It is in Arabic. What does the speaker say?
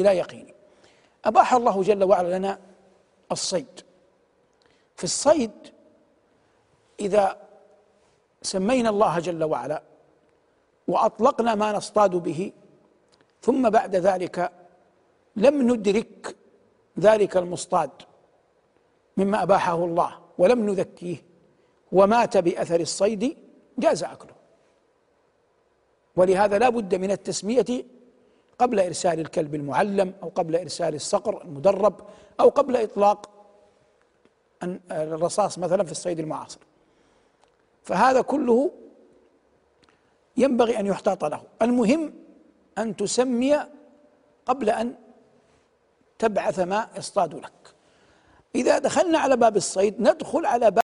إلى يقين. أباح الله جل وعلا لنا الصيد. في الصيد إذا سمينا الله جل وعلا وأطلقنا ما نصطاد به ثم بعد ذلك لم ندرك ذلك المصطاد مما أباحه الله ولم نذكيه ومات بأثر الصيد جاز أكله. ولهذا لا بد من التسمية قبل إرسال الكلب المعلم أو قبل إرسال الصقر المدرب أو قبل إطلاق الرصاص مثلا في الصيد المعاصر. فهذا كله ينبغي أن يحتاط له. المهم أن تسمي قبل أن تبعث ما يصطاد لك. إذا دخلنا على باب الصيد ندخل على باب